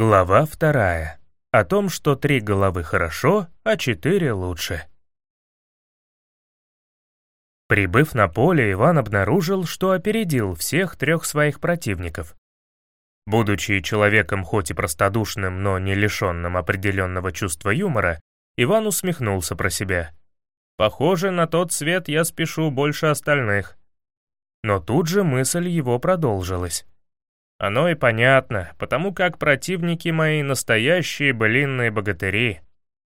Глава вторая. О том, что три головы хорошо, а четыре лучше. Прибыв на поле, Иван обнаружил, что опередил всех трех своих противников. Будучи человеком хоть и простодушным, но не лишенным определенного чувства юмора, Иван усмехнулся про себя. «Похоже, на тот свет я спешу больше остальных». Но тут же мысль его продолжилась. Оно и понятно, потому как противники мои настоящие былинные богатыри.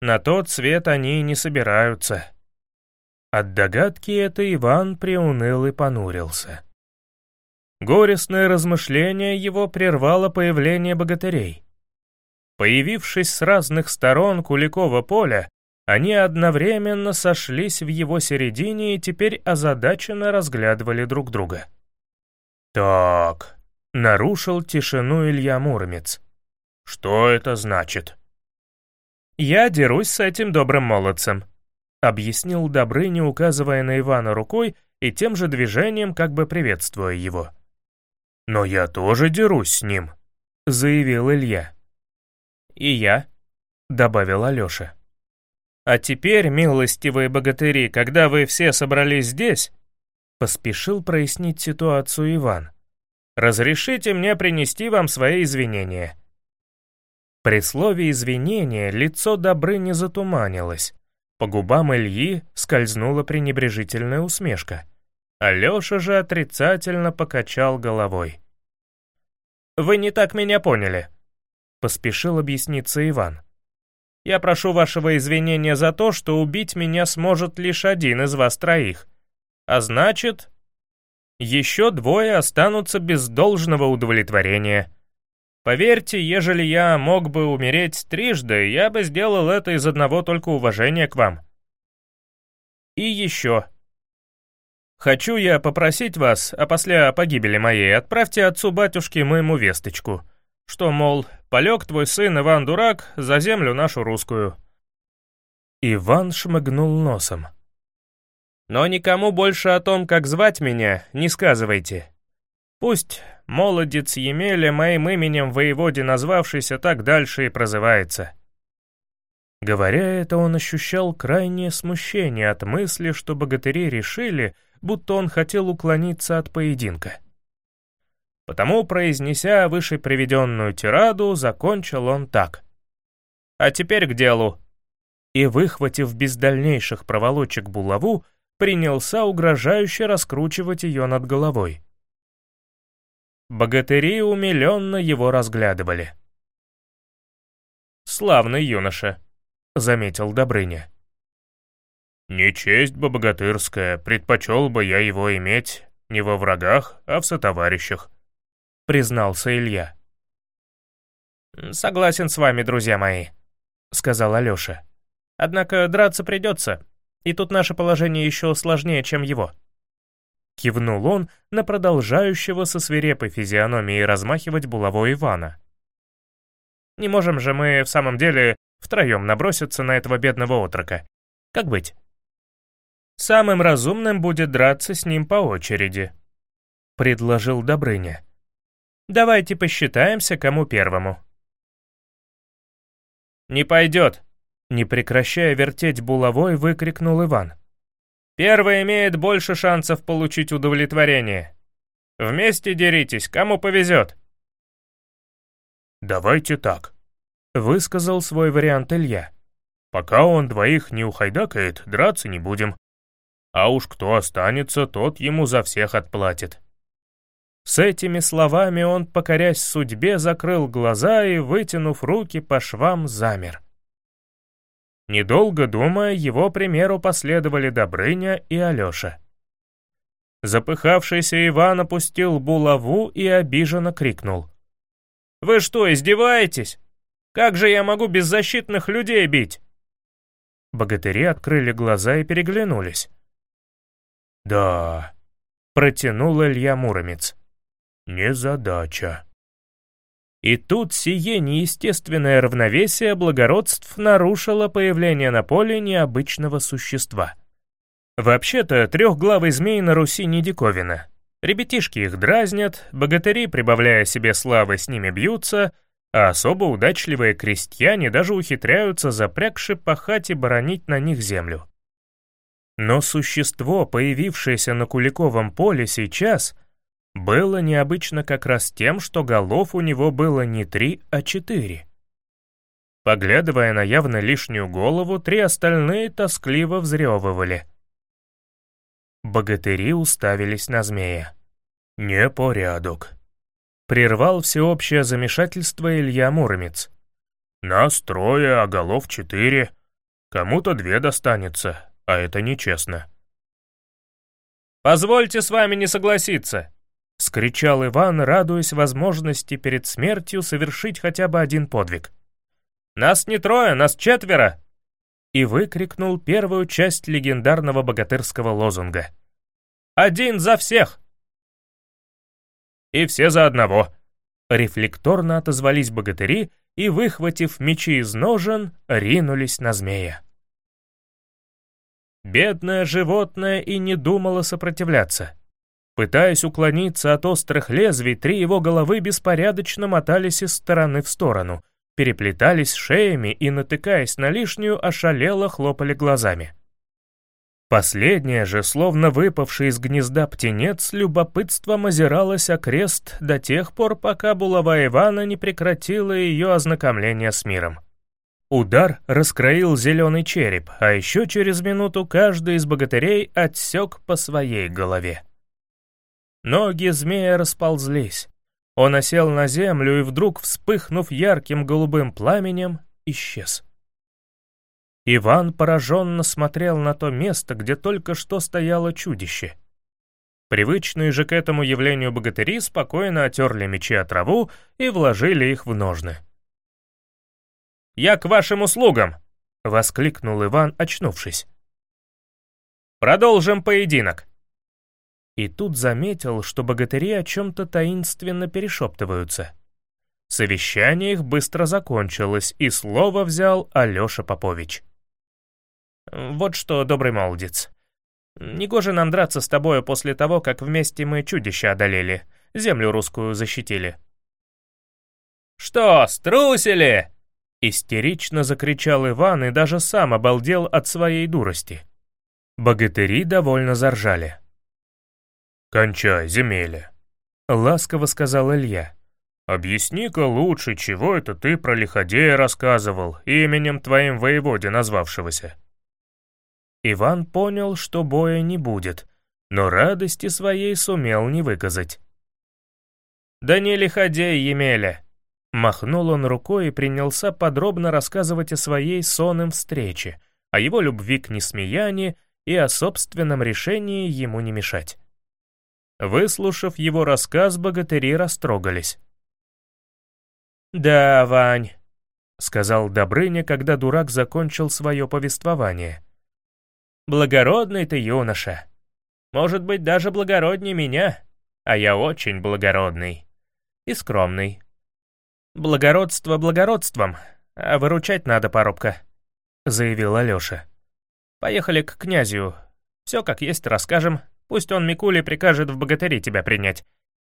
На тот свет они не собираются. От догадки это Иван приуныл и понурился. Горестное размышление его прервало появление богатырей. Появившись с разных сторон Куликова поля, они одновременно сошлись в его середине и теперь озадаченно разглядывали друг друга. «Так», Нарушил тишину Илья Муромец. «Что это значит?» «Я дерусь с этим добрым молодцем», — объяснил Добрыня, указывая на Ивана рукой и тем же движением как бы приветствуя его. «Но я тоже дерусь с ним», — заявил Илья. «И я», — добавил Алёша. «А теперь, милостивые богатыри, когда вы все собрались здесь», — поспешил прояснить ситуацию Иван. Разрешите мне принести вам свои извинения». При слове «извинения» лицо Добрыни затуманилось. По губам Ильи скользнула пренебрежительная усмешка. Алёша же отрицательно покачал головой. «Вы не так меня поняли», — поспешил объясниться Иван. «Я прошу вашего извинения за то, что убить меня сможет лишь один из вас троих. А значит, еще двое останутся без должного удовлетворения. Поверьте, ежели я мог бы умереть трижды, я бы сделал это из одного только уважения к вам. И еще. Хочу я попросить вас, а после погибели моей, отправьте отцу-батюшке моему весточку, что, мол, полег твой сын Иван Дурак за землю нашу русскую. Иван шмыгнул носом. Но никому больше о том, как звать меня, не сказывайте. Пусть молодец Емеля моим именем воеводе назвавшийся так дальше и прозывается». Говоря это, он ощущал крайнее смущение от мысли, что богатыри решили, будто он хотел уклониться от поединка. Потому, произнеся выше приведенную тираду, закончил он так. «А теперь к делу». И, выхватив без дальнейших проволочек булаву, принялся угрожающе раскручивать ее над головой. Богатыри умиленно его разглядывали. «Славный юноша», — заметил Добрыня. «Не честь бы богатырская, предпочел бы я его иметь не во врагах, а в сотоварищах», — признался Илья. «Согласен с вами, друзья мои», — сказал Алёша. «Однако драться придется, и тут наше положение еще сложнее, чем его». Кивнул он на продолжающего со свирепой физиономией размахивать булавой Ивана. «Не можем же мы в самом деле втроем наброситься на этого бедного отрока. Как быть?» «Самым разумным будет драться с ним по очереди», — предложил Добрыня. «Давайте посчитаемся, кому первому». «Не пойдет», не прекращая вертеть булавой, выкрикнул Иван. «Первый имеет больше шансов получить удовлетворение. Вместе деритесь, кому повезет». «Давайте так», — высказал свой вариант Илья. «Пока он двоих не ухайдакает, драться не будем. А уж кто останется, тот ему за всех отплатит». С этими словами он, покорясь судьбе, закрыл глаза и, вытянув руки по швам, замер. Недолго думая, его примеру последовали Добрыня и Алёша. Запыхавшийся Иван опустил булаву и обиженно крикнул. «Вы что, издеваетесь? Как же я могу беззащитных людей бить?» Богатыри открыли глаза и переглянулись. «Да», — протянул Илья Муромец. «Незадача». И тут сие неестественное равновесие благородств нарушило появление на поле необычного существа. Вообще-то трехглавый змей на Руси не диковина. Ребятишки их дразнят, богатыри, прибавляя себе славы, с ними бьются, а особо удачливые крестьяне даже ухитряются запрягши пахать и боронить на них землю. Но существо, появившееся на Куликовом поле сейчас, было необычно как раз тем, что голов у него было не три, а четыре. Поглядывая на явно лишнюю голову, три остальные тоскливо взрёвывали. Богатыри уставились на змея. «Непорядок», — прервал всеобщее замешательство Илья Муромец. «Нас трое, а голов четыре. Кому-то две достанется, а это нечестно». «Позвольте с вами не согласиться», — скричал Иван, радуясь возможности перед смертью совершить хотя бы один подвиг. «Нас не трое, нас четверо!» И выкрикнул первую часть легендарного богатырского лозунга. «Один за всех!» «И все за одного!» Рефлекторно отозвались богатыри и, выхватив мечи из ножен, ринулись на змея. Бедное животное и не думало сопротивляться. Пытаясь уклониться от острых лезвий, три его головы беспорядочно мотались из стороны в сторону, переплетались шеями и, натыкаясь на лишнюю, ошалело хлопали глазами. Последняя же, словно выпавший из гнезда птенец, любопытством озиралась окрест до тех пор, пока булава Ивана не прекратила ее ознакомление с миром. Удар раскроил зеленый череп, а еще через минуту каждый из богатырей отсек по своей голове. Ноги змея расползлись. Он осел на землю и вдруг, вспыхнув ярким голубым пламенем, исчез. Иван пораженно смотрел на то место, где только что стояло чудище. Привычные же к этому явлению богатыри спокойно отерли мечи о траву и вложили их в ножны. «Я к вашим услугам!» — воскликнул Иван, очнувшись. «Продолжим поединок!» И тут заметил, что богатыри о чем-то таинственно перешептываются. Совещание их быстро закончилось, и слово взял Алеша Попович. «Вот что, добрый молодец. Негоже нам драться с тобою после того, как вместе мы чудище одолели, землю русскую защитили». «Что, струсили?» Истерично закричал Иван и даже сам обалдел от своей дурости. Богатыри довольно заржали. «Кончай, земеля», — ласково сказал Илья. «Объясни-ка лучше, чего это ты про лиходея рассказывал, именем твоим воеводе назвавшегося». Иван понял, что боя не будет, но радости своей сумел не выказать. «Да не лиходей, Емеля!» Махнул он рукой и принялся подробно рассказывать о своей сонным встрече, о его любви к несмеяне и о собственном решении ему не мешать. Выслушав его рассказ, богатыри растрогались. «Да, Вань», — сказал Добрыня, когда дурак закончил свое повествование. «Благородный ты юноша. Может быть, даже благороднее меня, а я очень благородный и скромный. «Благородство благородством, а выручать надо, парубка», — заявил Алёша. «Поехали к князю. Все как есть расскажем. Пусть он Микуле прикажет в богатыре тебя принять.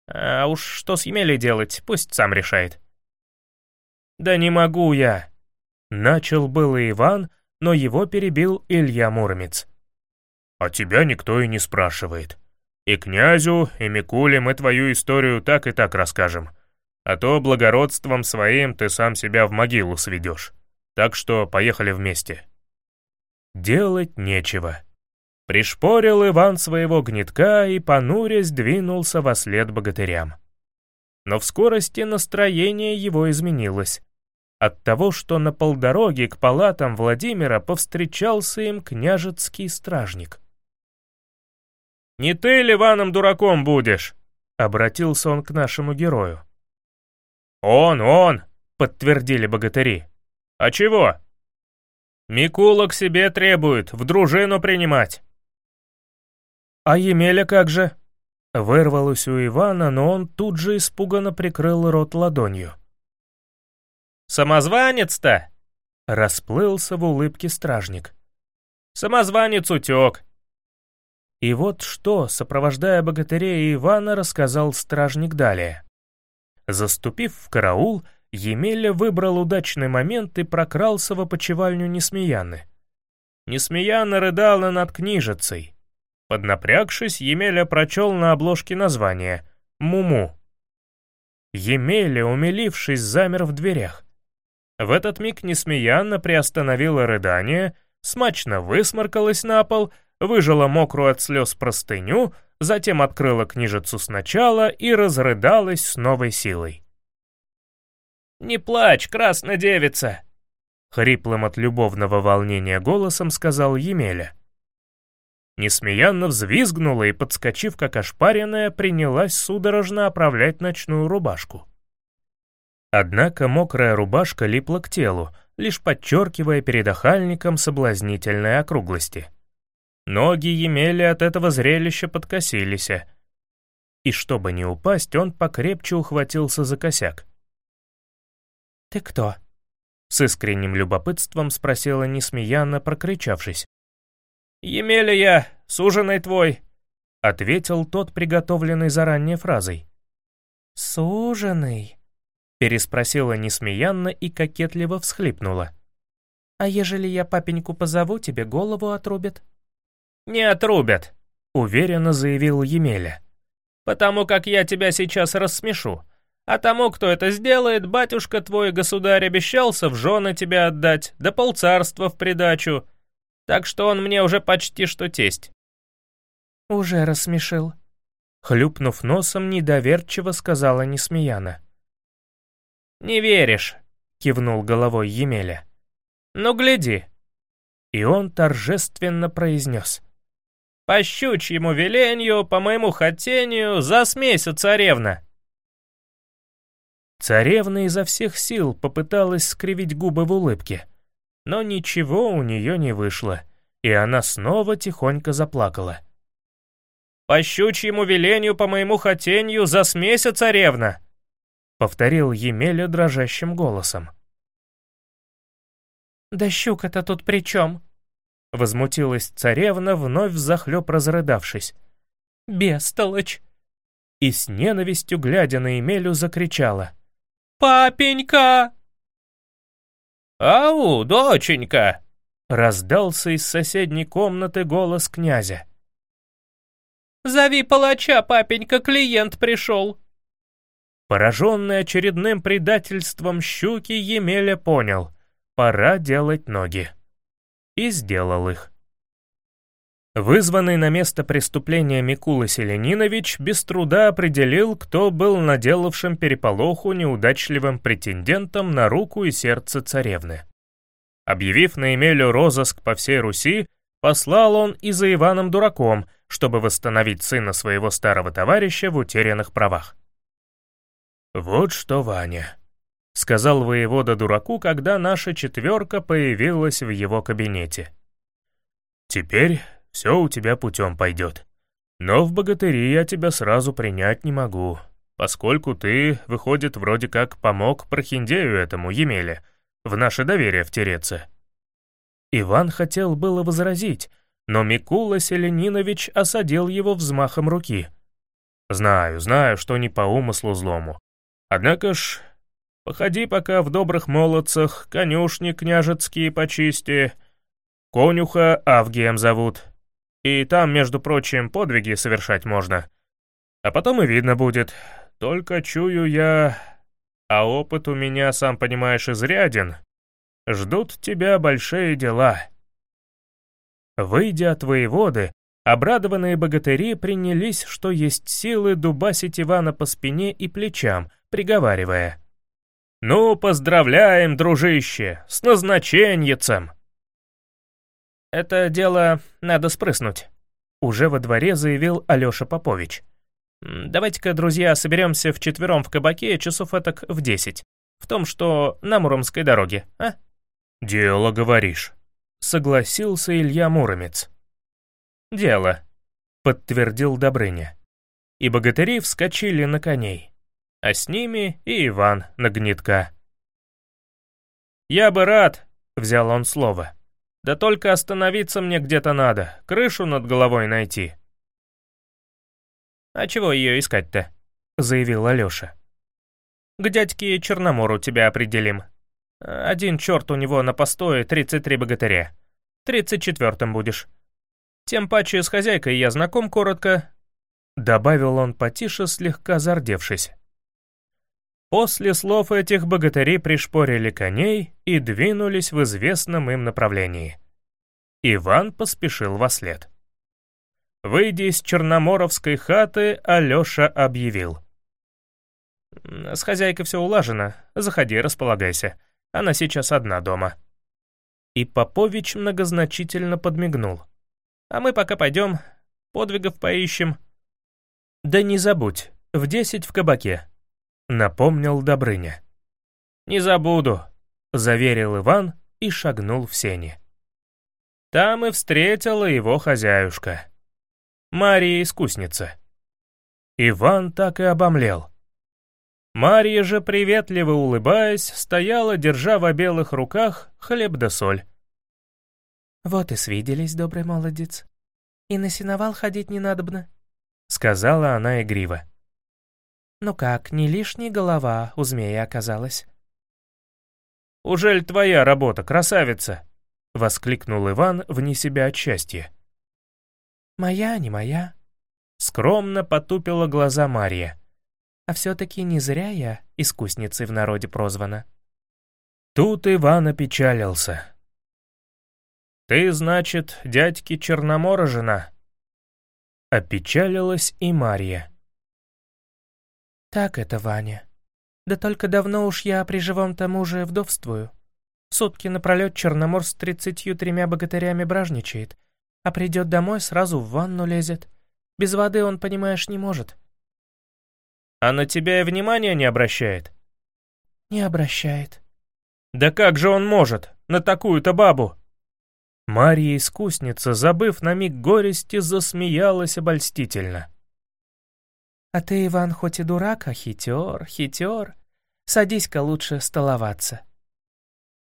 А уж что с Емелей делать, пусть сам решает». «Да не могу я!» Начал было Иван, но его перебил Илья Муромец. «А тебя никто и не спрашивает. И князю, и Микуле мы твою историю так и так расскажем а то благородством своим ты сам себя в могилу сведешь. Так что поехали вместе». Делать нечего. Пришпорил Иван своего гнетка и, понурясь, двинулся во след богатырям. Но в скорости настроение его изменилось. От того, что на полдороге к палатам Владимира повстречался им княжецкий стражник. «Не ты ли Иваном дураком будешь?» — обратился он к нашему герою. «Он, он!» — подтвердили богатыри. «А чего?» «Микула к себе требует, в дружину принимать». «А Емеля как же?» Вырвалось у Ивана, но он тут же испуганно прикрыл рот ладонью. «Самозванец-то!» — расплылся в улыбке стражник. «Самозванец утек!» И вот что, сопровождая богатыря Ивана, рассказал стражник далее. Заступив в караул, Емеля выбрал удачный момент и прокрался в опочивальню Несмеяны. Несмеяна рыдала над книжицей. Поднапрягшись, Емеля прочел на обложке название «Муму». Емеля, умилившись, замер в дверях. В этот миг Несмеяна приостановила рыдание, смачно высморкалась на пол, выжила мокрую от слез простыню, затем открыла книжицу сначала и разрыдалась с новой силой. «Не плачь, красная девица!» Хриплым от любовного волнения голосом сказал Емеля. Несмеянно взвизгнула и, подскочив как ошпаренная, принялась судорожно оправлять ночную рубашку. Однако мокрая рубашка липла к телу, лишь подчеркивая перед охальником соблазнительные округлости. Ноги Емели от этого зрелища подкосились, и чтобы не упасть, он покрепче ухватился за косяк. «Ты кто?» — с искренним любопытством спросила несмеянно, прокричавшись. «Емеля я, суженый твой!» — ответил тот, приготовленный заранее фразой. «Суженый?» — переспросила несмеянно и кокетливо всхлипнула. «А ежели я папеньку позову, тебе голову отрубят?» «Не отрубят», — уверенно заявил Емеля. «Потому как я тебя сейчас рассмешу. А тому, кто это сделает, батюшка твой государь обещался в жены тебя отдать, да полцарства в придачу. Так что он мне уже почти что тесть». «Уже рассмешил», — хлюпнув носом, недоверчиво сказала Несмеяна. «Не веришь», — кивнул головой Емеля. «Ну, гляди». И он торжественно произнес. «По щучьему велению, по моему хотению, засмейся, царевна». Царевна изо всех сил попыталась скривить губы в улыбке, но ничего у нее не вышло, и она снова тихонько заплакала. «По щучьему велению, по моему хотению, засмейся, царевна!» — повторил Емеля дрожащим голосом. «Да щука-то тут при чем?» — возмутилась царевна, вновь взахлеб разрыдавшись. «Бестолочь!» И с ненавистью, глядя на Емелю, закричала — «Папенька!» «Ау, доченька!» — раздался из соседней комнаты голос князя. «Зови палача, папенька, клиент пришел!» Пораженный очередным предательством щуки, Емеля понял — пора делать ноги. И сделал их. Вызванный на место преступления Микула Селенинович без труда определил, кто был наделавшим переполоху неудачливым претендентом на руку и сердце царевны. Объявив на Емелю розыск по всей Руси, послал он и за Иваном Дураком, чтобы восстановить сына своего старого товарища в утерянных правах. «Вот что, Ваня», — сказал воевода дураку, когда наша четверка появилась в его кабинете. «Теперь все у тебя путем пойдет. Но в богатыри я тебя сразу принять не могу, поскольку ты, выходит, вроде как помог прохиндею этому, Емеле, в наше доверие втереться». Иван хотел было возразить, но Микула Селенинович осадил его взмахом руки. «Знаю, знаю, что не по умыслу злому. Однако ж, походи пока в добрых молодцах, конюшни княжецкие почисти. Конюха Авгием зовут, и там, между прочим, подвиги совершать можно. А потом и видно будет. Только чую я... А опыт у меня, сам понимаешь, изряден. Ждут тебя большие дела. Выйдя от воеводы, обрадованные богатыри принялись, что есть силы, дубасить Ивана по спине и плечам, приговаривая. «Ну, поздравляем, дружище, с назначеньецем!» «Это дело надо спрыснуть», — уже во дворе заявил Алёша Попович. «Давайте-ка, друзья, соберемся вчетвером в кабаке часов этак в десять, в том, что на Муромской дороге, а?» «Дело, говоришь», — согласился Илья Муромец. «Дело», — подтвердил Добрыня. И богатыри вскочили на коней, а с ними и Иван на гнетка. «Я бы рад», — взял он слово, — да только остановиться мне где-то надо, крышу над головой найти». «А чего ее искать-то?» — заявил Алёша. К дядьке Черномору тебя определим. Один черт у него на постое 33 богатыря. Тридцать четвертым будешь. Тем паче с хозяйкой я знаком коротко, добавил он потише, слегка зардевшись. После слов этих богатыри пришпорили коней и двинулись в известном им направлении. Иван поспешил во след. Выйдя из черноморовской хаты, Алёша объявил. «С хозяйкой все улажено. Заходи, располагайся. Она сейчас одна дома». И Попович многозначительно подмигнул. «А мы пока пойдем, подвигов поищем». «Да не забудь, в десять в кабаке», — напомнил Добрыня. «Не забуду», — заверил Иван и шагнул в сени. Там и встретила его хозяюшка. Мария Искусница. Иван так и обомлел. Мария же, приветливо улыбаясь, стояла, держа в обелых руках хлеб да соль. «Вот и свиделись, добрый молодец. И на сеновал ходить не надобно», — сказала она игриво. «Ну как, не лишняя голова у змея оказалась?» «Ужель твоя работа, красавица?» — воскликнул Иван вне себя от счастья. «Моя, не моя», — скромно потупила глаза Мария. «А все-таки не зря я искусницей в народе прозвана». Тут Иван опечалился. «Ты, значит, дядьки Черномора жена?» Опечалилась и Мария. «Так это, Ваня. Да только давно уж я при живом тому же вдовствую. Сутки напролет Черномор с тридцатью тремя богатырями бражничает, а придет домой, сразу в ванну лезет. Без воды он, понимаешь, не может. А на тебя и внимания не обращает? Не обращает. Да как же он может, на такую-то бабу? Марья искусница, забыв на миг горести, засмеялась обольстительно. А ты, Иван, хоть и дурак, а хитер, хитер. Садись-ка лучше столоваться.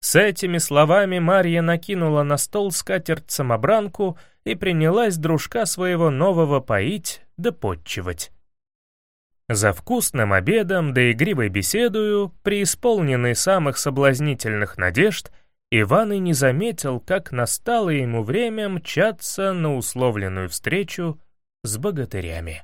С этими словами Марья накинула на стол скатерть-самобранку и принялась дружка своего нового поить да подчивать. За вкусным обедом да игривой беседою, преисполненный самых соблазнительных надежд, Иван и не заметил, как настало ему время мчаться на условленную встречу с богатырями.